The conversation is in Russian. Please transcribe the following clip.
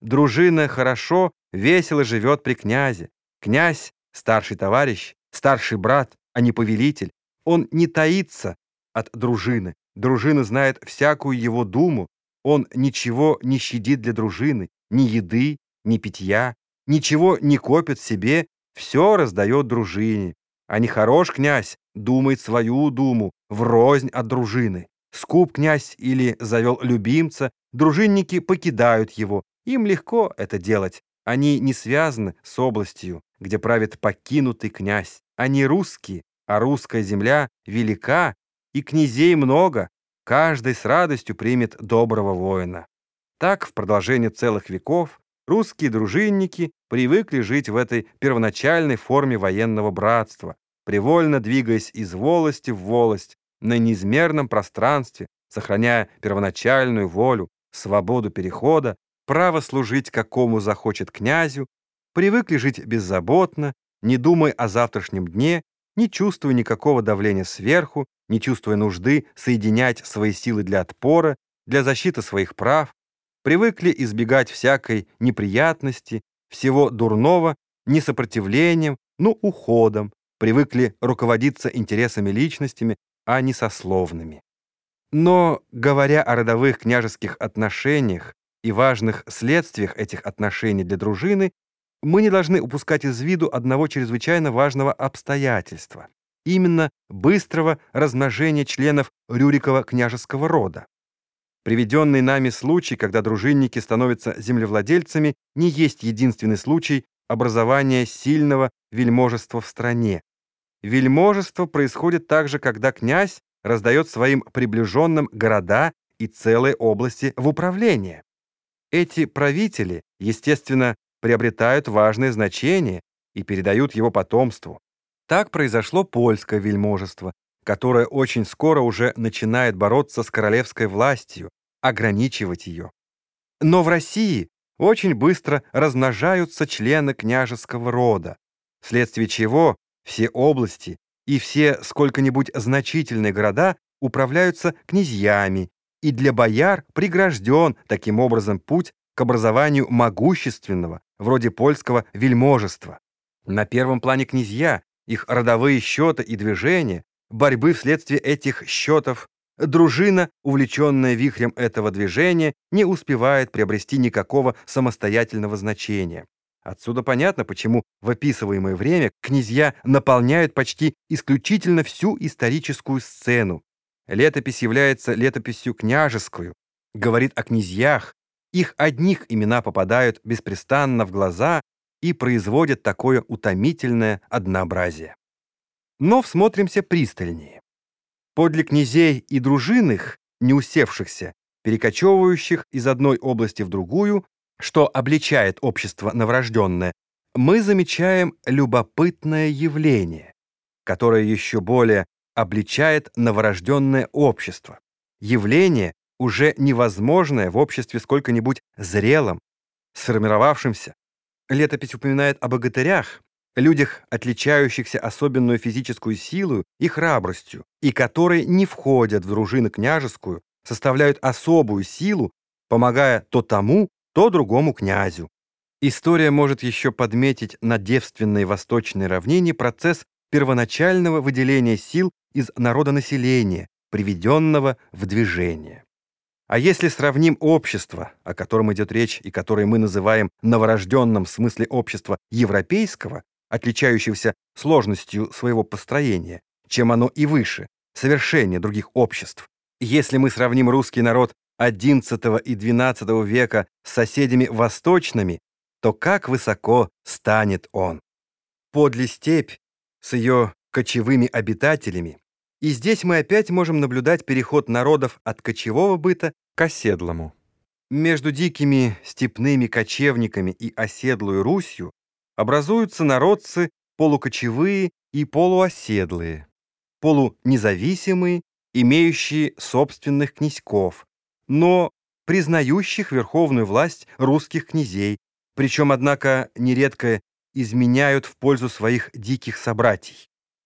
Дружина хорошо, весело живет при князе. Князь — старший товарищ, старший брат, а не повелитель. Он не таится от дружины. Дружина знает всякую его думу. Он ничего не щадит для дружины, ни еды, ни питья, ничего не копит себе, все раздает дружине. А нехорош князь думает свою думу, врознь от дружины. Скуп князь или завел любимца, дружинники покидают его. Им легко это делать. Они не связаны с областью, где правит покинутый князь. Они русские, а русская земля велика, и князей много. Каждый с радостью примет доброго воина. Так, в продолжение целых веков, русские дружинники привыкли жить в этой первоначальной форме военного братства, привольно двигаясь из волости в волость, на неизмерном пространстве, сохраняя первоначальную волю, свободу перехода, право служить какому захочет князю, привыкли жить беззаботно, не думая о завтрашнем дне, не чувствуя никакого давления сверху, не чувствуя нужды соединять свои силы для отпора, для защиты своих прав, привыкли избегать всякой неприятности, всего дурного, не сопротивлением, но уходом, привыкли руководиться интересами личностями, а не сословными. Но, говоря о родовых княжеских отношениях и важных следствиях этих отношений для дружины, мы не должны упускать из виду одного чрезвычайно важного обстоятельства, именно быстрого размножения членов Рюрикова княжеского рода. Приведенный нами случай, когда дружинники становятся землевладельцами, не есть единственный случай образования сильного вельможества в стране. Вельможество происходит также, когда князь раздает своим приближенным города и целые области в управление. Эти правители, естественно, приобретают важное значение и передают его потомству. Так произошло польское вельможество, которое очень скоро уже начинает бороться с королевской властью, ограничивать ее. Но в России очень быстро размножаются члены княжеского рода, вследствие чего все области и все сколько-нибудь значительные города управляются князьями, и для бояр прегражден таким образом путь к образованию могущественного, вроде польского вельможества. На первом плане князья, их родовые счеты и движения, борьбы вследствие этих счетов, дружина, увлеченная вихрем этого движения, не успевает приобрести никакого самостоятельного значения. Отсюда понятно, почему в описываемое время князья наполняют почти исключительно всю историческую сцену. Летопись является летописью княжескую, говорит о князьях, их одних имена попадают беспрестанно в глаза и производят такое утомительное однообразие. Но всмотримся пристальнее. Подле князей и дружинных, не усевшихся, перекочевывающих из одной области в другую, что обличает общество новорожденное, мы замечаем любопытное явление, которое еще более обличает новорожденное общество. Явление, уже невозможное в обществе сколько-нибудь зрелом, сформировавшимся. Летопись упоминает о богатырях, людях, отличающихся особенную физическую силу и храбростью, и которые не входят в дружину княжескую, составляют особую силу, помогая то тому, то другому князю. История может еще подметить на девственной восточной равнине процесс первоначального выделения сил из народонаселения, приведенного в движение. А если сравним общество, о котором идет речь и которое мы называем новорожденным в смысле общества европейского, отличающегося сложностью своего построения, чем оно и выше, совершеннее других обществ, если мы сравним русский народ XI и XII века с соседями восточными, то как высоко станет он. Подле степь с ее кочевыми обитателями, и здесь мы опять можем наблюдать переход народов от кочевого быта к оседлому. Между дикими степными кочевниками и оседлую Русью образуются народцы полукочевые и полуоседлые, полунезависимые, имеющие собственных князьков, но признающих верховную власть русских князей, причем, однако, нередко изменяют в пользу своих диких собратьей.